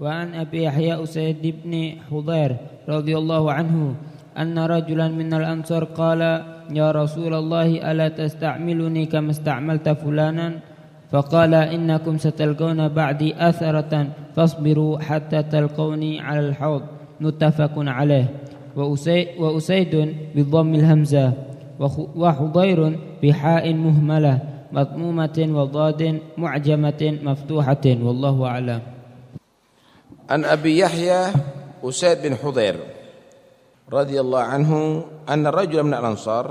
وعن أبي يحيى أسيد بن حضير رضي الله عنه أن رجلا من الأنصار قال يا رسول الله ألا تستعملني كما استعملت فلانا؟ فقال إنكم ستلقون بعدي أثرة فاصبروا حتى تلقوني على الحوض. متفق عليه. وأسيد بضم الهمزة وحضير بحاء مهملة مضمومة وضاد معجمة مفتوحة والله أعلم. An Abi Yahya Usaid bin Hudhair radhiyallahu anhu anna rajulan min al-ansar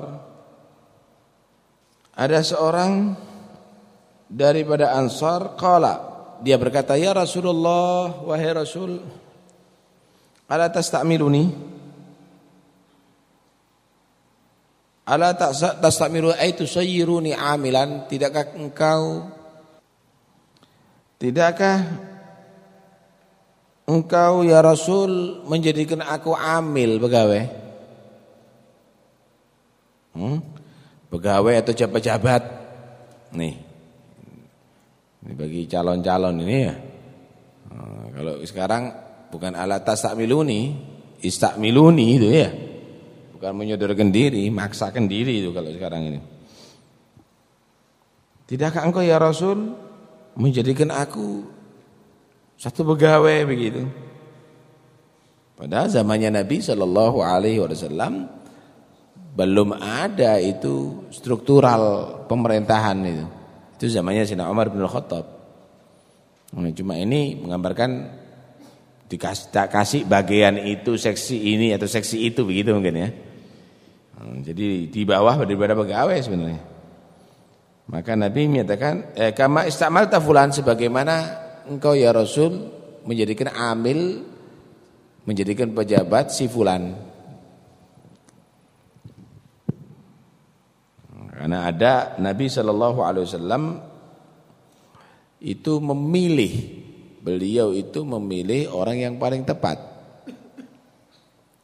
ada seorang daripada Ansar qala dia berkata ya Rasulullah wahai Rasul ala tastamiluni ala tastamiru ay tusayyiruni amilan? Tidakkah engkau tidakkah Engkau ya Rasul menjadikan aku amil pegawai. Hmm? Pegawai atau jabat-jabat. Nih. Ini bagi calon-calon ini ya. Nah, kalau sekarang bukan alat tastakmiluni, istakmiluni itu ya. Bukan menyodorkan diri, maksakan diri itu kalau sekarang ini. Tidakkah engkau ya Rasul menjadikan aku satu pegawai begitu. Pada zamannya Nabi Shallallahu Alaihi Wasallam belum ada itu struktural pemerintahan itu. Itu zamannya Sina Umar bin Khattab. Nah, cuma ini menggambarkan dikasih kasih bagian itu seksi ini atau seksi itu begitu mungkin ya. Nah, jadi di bawah daripada pegawai sebenarnya. Maka Nabi menyatakan eh, kama istamalta fulan sebagaimana engkau ya Rasul menjadikan amil menjadikan pejabat si fulan. Karena ada Nabi Shallallahu Alaihi Wasallam itu memilih beliau itu memilih orang yang paling tepat.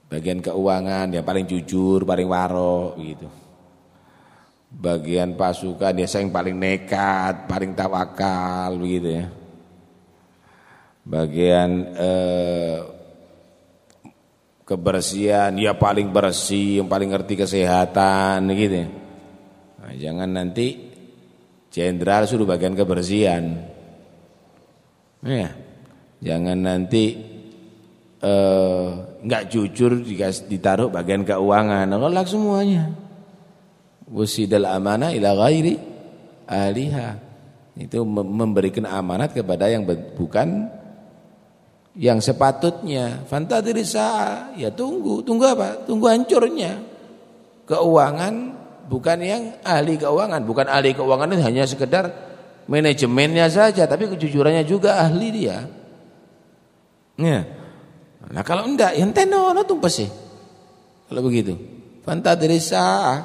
Bagian keuangan yang paling jujur paling waro gitu. Bagian pasukan dia yang paling nekat paling tawakal begitu ya bagian eh, kebersihan ya paling bersih yang paling ngerti kesehatan gitu. Nah, jangan nanti jenderal suruh bagian kebersihan. Ya. Jangan nanti eh, nggak jujur ditaruh bagian keuangan. Nolak semuanya. Wasidal amanah ila ghairi aliha. Itu memberikan amanat kepada yang bukan yang sepatutnya fantadiri sa'a ya tunggu. Tunggu apa? Tunggu hancurnya. Keuangan bukan yang ahli keuangan. Bukan ahli keuangan itu hanya sekedar manajemennya saja tapi kejujurannya juga ahli dia. Ya nah kalau enggak yang tenono tumpes sih. Kalau begitu. Fantadiri sa'a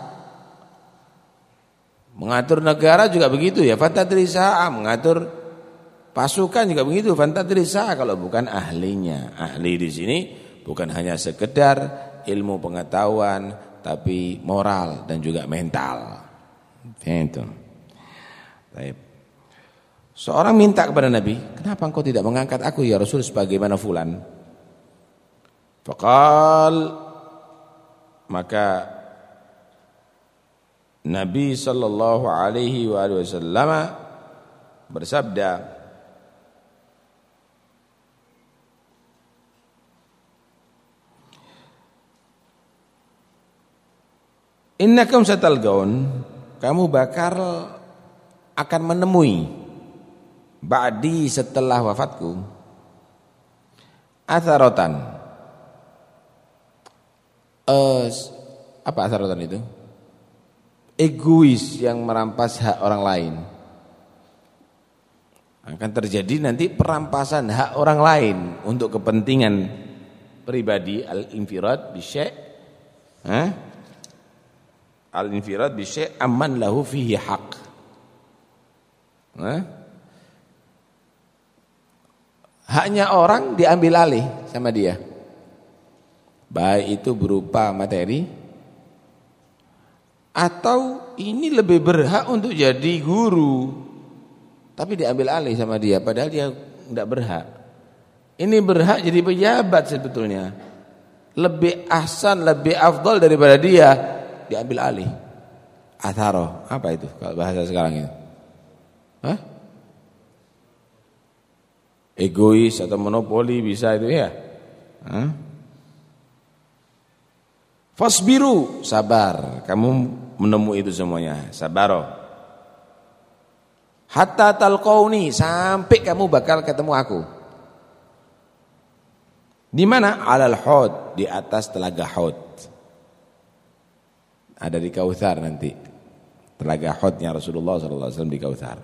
mengatur negara juga begitu ya. Fantadiri sa'a mengatur Pasukan juga begitu, fantadrisa kalau bukan ahlinya. Ahli di sini bukan hanya sekedar ilmu pengetahuan, tapi moral dan juga mental. Itu. Baik. Seorang minta kepada Nabi, kenapa engkau tidak mengangkat aku ya Rasul sebagaimana fulan? Fakal maka Nabi sallallahu alaihi wasallam bersabda Innakum satalgaun kamu bakal akan menemui ba'di setelah wafatku. Atharotan. Uh, apa atharotan itu? Egois yang merampas hak orang lain. Akan terjadi nanti perampasan hak orang lain untuk kepentingan pribadi al-infirad bisyai' eh? Al-infirad bi syai' lahu fihi haq. Nah. Haknya orang diambil alih sama dia. Baik itu berupa materi atau ini lebih berhak untuk jadi guru tapi diambil alih sama dia padahal dia tidak berhak. Ini berhak jadi pejabat sebetulnya. Lebih ahsan, lebih afdal daripada dia diambil alih. Atharo, apa itu kalau bahasa sekarang ini? Hah? Egois atau monopoli bisa itu ya? Hah? Fasbiru, sabar. Kamu menemui itu semuanya. Sabaro. Hatta talqauni, sampai kamu bakal ketemu aku. Di mana? Alal Hod, di atas telaga Hod. Ada di Kautsar nanti. Telaga Hodnya Rasulullah SAW di Kautsar.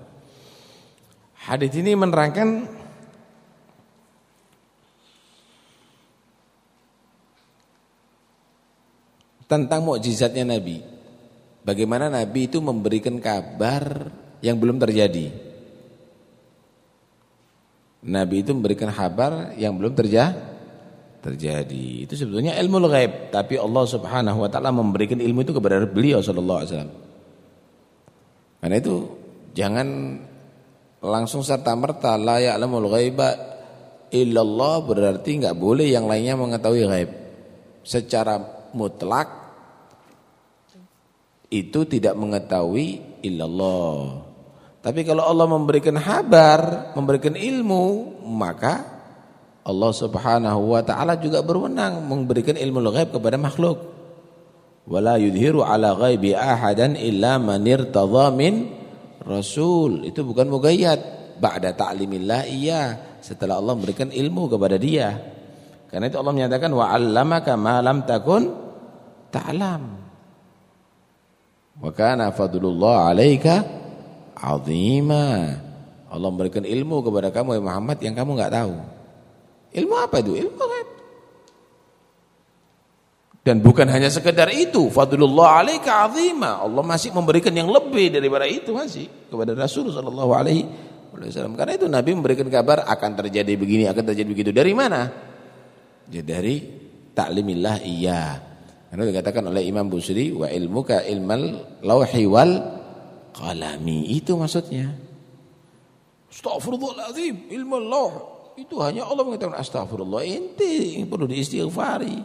Hadis ini menerangkan tentang mukjizatnya Nabi. Bagaimana Nabi itu memberikan kabar yang belum terjadi. Nabi itu memberikan kabar yang belum terjadi. Terjadi. Itu sebetulnya ilmu ghaib, tapi Allah Subhanahu wa taala memberikan ilmu itu kepada beliau sallallahu alaihi wasallam. Karena itu jangan langsung serta merta la ya'lamul ghaiba illallah berarti enggak boleh yang lainnya mengetahui ghaib. Secara mutlak itu tidak mengetahui illallah. Tapi kalau Allah memberikan kabar, memberikan ilmu, maka Allah Subhanahu wa taala juga berwenang memberikan ilmu ghaib kepada makhluk. Wala yudhiru ala ghaibi ahadan illa man irtadha min rasul. Itu bukan mugayyad ba'da ta'limillah iya setelah Allah memberikan ilmu kepada dia. Karena itu Allah menyatakan wa 'allamaka ma lam takun ta'lam. Wa kana fadlullah 'alaika 'azima. Allah memberikan ilmu kepada kamu Muhammad yang kamu enggak tahu. Ilmu apa itu? Ilmu ghaib. Dan bukan hanya sekedar itu, fadlullah 'alaika 'azima. Allah masih memberikan yang lebih daripada itu masih kepada Rasul sallallahu alaihi wasallam. Karena itu Nabi memberikan kabar akan terjadi begini, akan terjadi begitu. Dari mana? Ya dari taklimillah iya. Karena dikatakan oleh Imam Busri wa ilmuka ilmal lauhi wal qalami. Itu maksudnya. Astagfirullahaladzim, ilmu lauh. Itu hanya Allah mengatakan astagfirullah. Inti perlu diistighfari.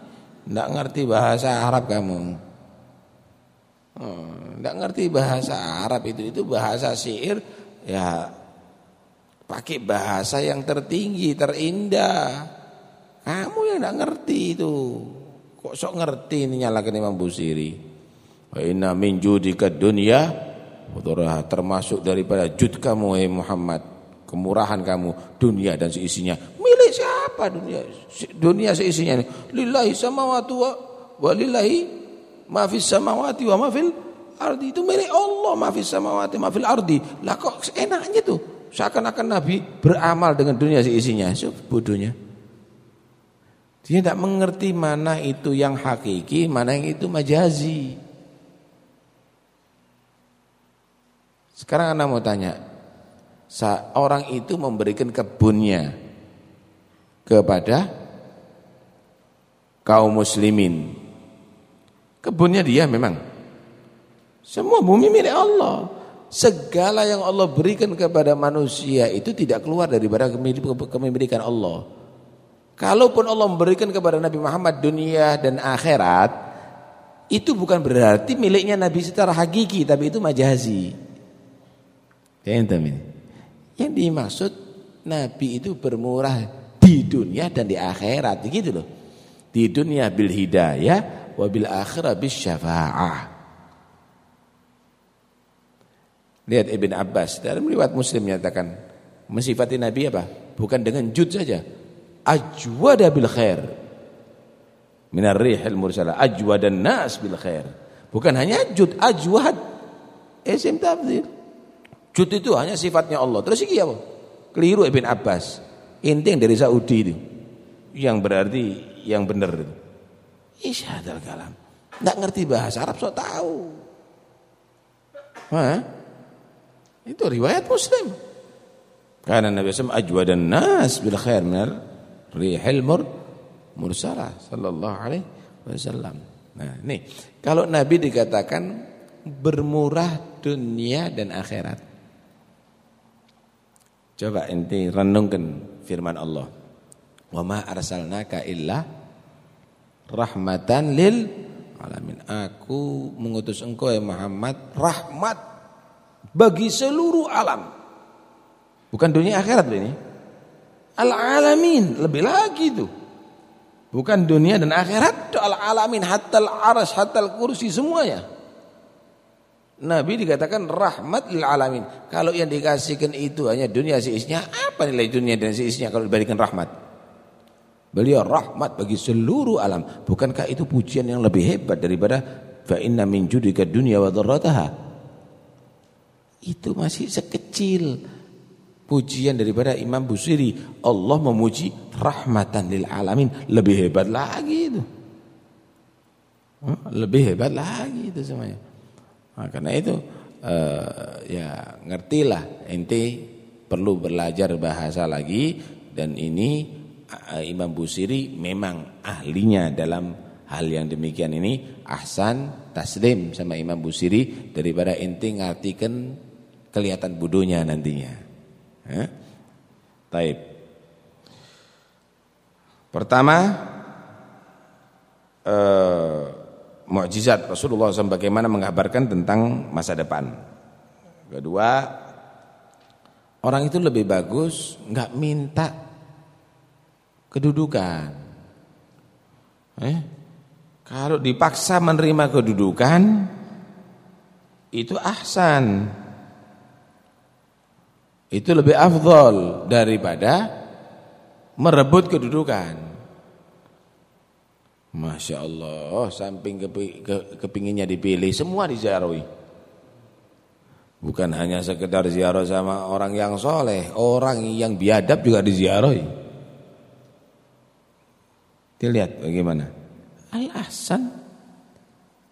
Tidak ngerti bahasa Arab kamu. Tidak oh, ngerti bahasa Arab itu. Itu bahasa syair. Ya pakai bahasa yang tertinggi, terindah. Kamu yang tidak ngerti itu. Kok sok ngerti ini nyalakan Imam Busiri. Wa inna min judika dunya termasuk daripada jud kamu Muhammad, kemurahan kamu dunia dan seisinya. Milik siapa dunia? Dunia seisinya ini. Lillahi samawati wa walillahi ma fis samawati wa ma fil ardi. Itu milik Allah ma fis samawati ma fil ardi. Lah kok enaknya tuh? Seakan-akan Nabi beramal dengan dunia seisinya. So, bodohnya. Dia tidak mengerti mana itu yang hakiki, mana yang itu majazi. Sekarang Anda mau tanya, orang itu memberikan kebunnya kepada kaum muslimin. Kebunnya dia memang. Semua bumi milik Allah. Segala yang Allah berikan kepada manusia itu tidak keluar daripada kepemilikan Allah. Kalaupun Allah memberikan kepada Nabi Muhammad dunia dan akhirat, itu bukan berarti miliknya Nabi secara hakiki, tapi itu majazi. Yang dimaksud Nabi itu bermurah di dunia dan di akhirat, gitu loh. Di dunia bil hidayah, wa bil akhirat bis syafa'ah. Lihat Ibn Abbas dalam riwayat Muslim menyatakan mensifati Nabi apa? Bukan dengan jud saja, ajwada bil khair. Minar rihil mursalah ajwadan nas bil khair. Bukan hanya jud ajwad. Isim tafsir jud itu hanya sifatnya Allah. Terus iki apa? Keliru Ibn Abbas. Inting dari Saudi itu. Yang berarti yang benar itu. Isyadal kalam. Enggak ngerti bahasa Arab so tahu. Hah? itu riwayat Muslim. Karena Nabi SAW ajwadan nas bil khair minar rihil mur mursalah sallallahu alaihi wasallam. Nah, nih. Kalau Nabi dikatakan bermurah dunia dan akhirat. Coba ente renungkan firman Allah. Wa ma arsalnaka illa rahmatan lil alamin. Aku mengutus engkau ya Muhammad rahmat bagi seluruh alam. Bukan dunia akhirat ini. Al-alamin, lebih lagi itu. Bukan dunia dan akhirat, al-alamin, hatta al-aras, hatta al-kursi semuanya. Nabi dikatakan rahmat lil alamin. Kalau yang dikasihkan itu hanya dunia seisinya, apa nilai dunia dan seisinya kalau diberikan rahmat? Beliau rahmat bagi seluruh alam. Bukankah itu pujian yang lebih hebat daripada fa inna min judika dunya wa dharrataha? Itu masih sekecil pujian daripada Imam Busiri. Allah memuji rahmatan lil alamin. Lebih hebat lagi itu. Lebih hebat lagi itu semuanya. Nah, karena itu uh, ya ngertilah ente perlu belajar bahasa lagi dan ini uh, Imam Busiri memang ahlinya dalam hal yang demikian ini ahsan taslim sama Imam Busiri daripada ente ngartikan kelihatan bodohnya nantinya. Eh? Taib. Pertama eh, mukjizat Rasulullah SAW bagaimana mengabarkan tentang masa depan. Kedua, orang itu lebih bagus nggak minta kedudukan. Eh, kalau dipaksa menerima kedudukan itu ahsan. Itu lebih afdol daripada merebut kedudukan. Masya Allah, samping kepi, ke, kepinginnya dipilih, semua diziarahi. Bukan hanya sekedar ziarah sama orang yang soleh, orang yang biadab juga diziarahi. Dilihat bagaimana. Al-Ahsan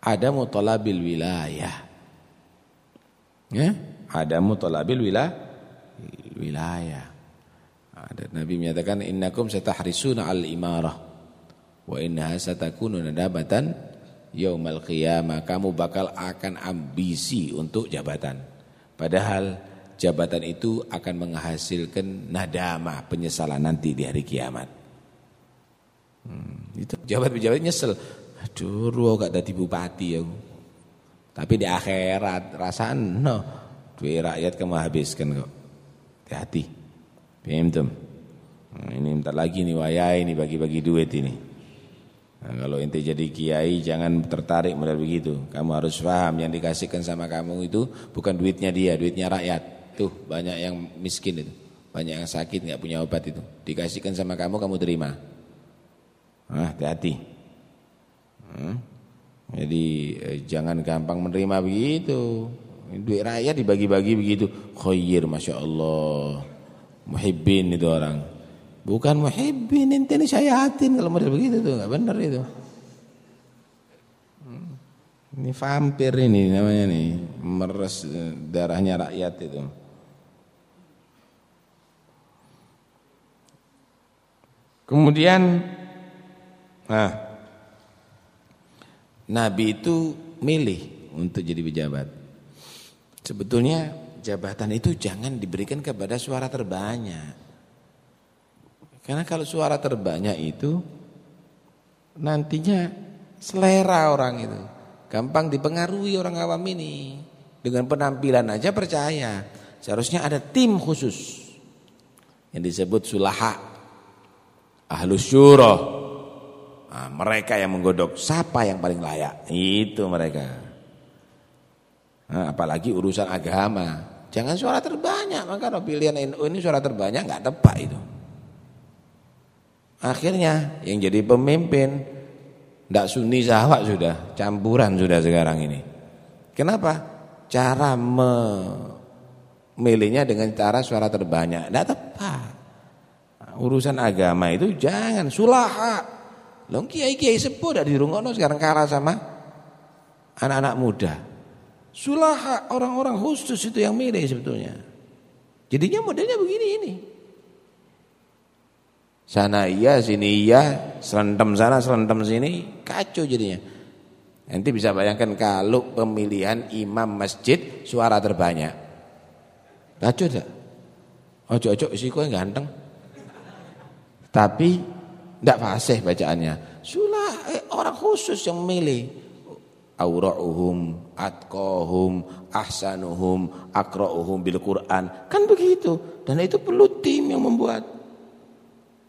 ada mutolabil wilayah. Ya, ada mutolabil wilayah. wilayah. Ada Nabi menyatakan innakum satahrisuna al-imarah wa innaha satakunu nadabatan yaumal qiyamah. Kamu bakal akan ambisi untuk jabatan. Padahal jabatan itu akan menghasilkan nadama penyesalan nanti di hari kiamat. Hmm, itu. Jabat-jabat nyesel. Aduh ruo gak dadi bupati aku. Tapi di akhirat rasaan no. Duit rakyat kamu habiskan kok. Hati-hati. Nah, ini bentar lagi nih wayai ini bagi-bagi duit ini Nah, kalau ente jadi kiai jangan tertarik model begitu. Kamu harus paham yang dikasihkan sama kamu itu bukan duitnya dia, duitnya rakyat. Tuh banyak yang miskin itu, banyak yang sakit nggak punya obat itu. Dikasihkan sama kamu, kamu terima. Ah, hati-hati. Hmm? Jadi eh, jangan gampang menerima begitu. Duit rakyat dibagi-bagi begitu. Khair, masya Allah. Muhibbin itu orang. Bukan muhibbin ente ini syayatin kalau model begitu tuh enggak benar itu. Hmm. Ini vampir ini namanya nih, meres eh, darahnya rakyat itu. Kemudian nah Nabi itu milih untuk jadi pejabat. Sebetulnya jabatan itu jangan diberikan kepada suara terbanyak. Karena kalau suara terbanyak itu nantinya selera orang itu. Gampang dipengaruhi orang awam ini. Dengan penampilan aja percaya. Seharusnya ada tim khusus yang disebut sulaha ahlus syura. Nah, mereka yang menggodok siapa yang paling layak. Itu mereka. Nah, apalagi urusan agama. Jangan suara terbanyak. Maka pilihan NU ini suara terbanyak nggak tepat itu. Akhirnya yang jadi pemimpin tidak sunni sahwat sudah, campuran sudah sekarang ini. Kenapa? Cara memilihnya dengan cara suara terbanyak, tidak tepat. Urusan agama itu jangan sulaha. Long kiai-kiai sepuh dari dirungokno sekarang kalah sama anak-anak muda. Sulaha orang-orang khusus itu yang milih sebetulnya. Jadinya modelnya begini ini. Sana iya, sini iya, serendam sana, serendam sini, kacau jadinya. Nanti bisa bayangkan kalau pemilihan imam masjid suara terbanyak. Kacau tak? Ojo-ojo sih kau ganteng. Tapi tidak fasih bacaannya. Sulah eh, orang khusus yang memilih. Aura'uhum, atqahum, ahsanuhum, akra'uhum bil Quran. Kan begitu. Dan itu perlu tim yang membuat.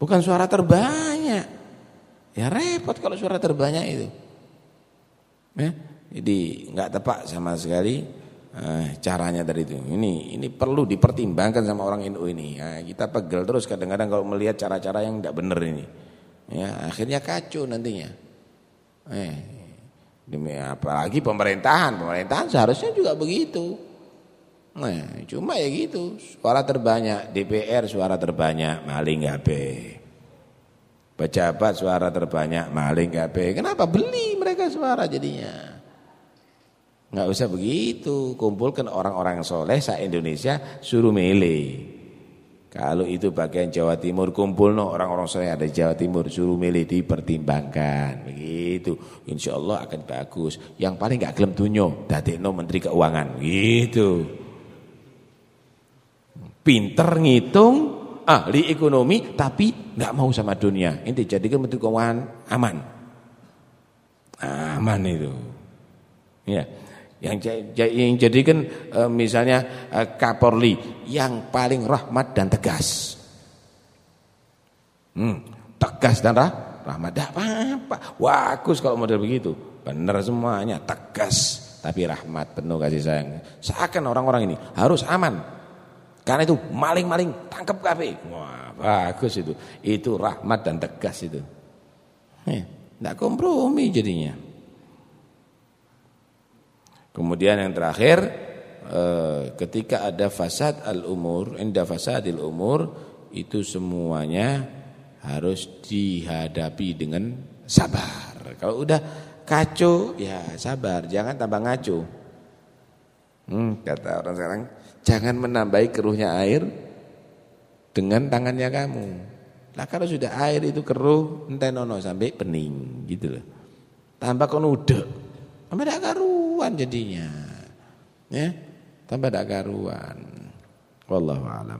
Bukan suara terbanyak. Ya repot kalau suara terbanyak itu. Ya, jadi nggak tepat sama sekali eh, caranya dari itu. Ini ini perlu dipertimbangkan sama orang NU ini. Nah, kita pegel terus kadang-kadang kalau melihat cara-cara yang tidak benar ini. Ya, akhirnya kacau nantinya. Eh, demi apalagi pemerintahan, pemerintahan seharusnya juga begitu. Nah, cuma ya gitu, suara terbanyak DPR suara terbanyak maling HP. Pejabat suara terbanyak maling HP. Kenapa beli mereka suara jadinya? Enggak usah begitu, kumpulkan orang-orang soleh sa Indonesia suruh milih. Kalau itu bagian Jawa Timur kumpul no orang-orang soleh ada Jawa Timur suruh milih dipertimbangkan begitu. Insya Allah akan bagus. Yang paling gak gelem dunyo no menteri keuangan gitu. Pinter ngitung, ahli ekonomi tapi nggak mau sama dunia. Ini jadikan menteri keuangan aman. Aman itu. Ya yang yang jadikan e, misalnya e, Kapolri yang paling rahmat dan tegas. Hmm, tegas dan rah, rahmat. Tidak apa-apa. Bagus kalau model begitu. Benar semuanya, tegas tapi rahmat penuh kasih sayang. Seakan orang-orang ini harus aman. Karena itu maling-maling tangkap kafe. Wah, bagus itu. Itu rahmat dan tegas itu. Tidak kompromi jadinya. Kemudian yang terakhir eh, ketika ada fasad al-umur, inda fasadil umur itu semuanya harus dihadapi dengan sabar. Kalau udah kacau ya sabar, jangan tambah ngaco. Hmm, kata orang sekarang, jangan menambahi keruhnya air dengan tangannya kamu. Lah kalau sudah air itu keruh, entah nono sampai pening gitu loh. Tambah kon udah, dak karu karuan jadinya. Ya, tambah tak karuan. Wallahu a'lam.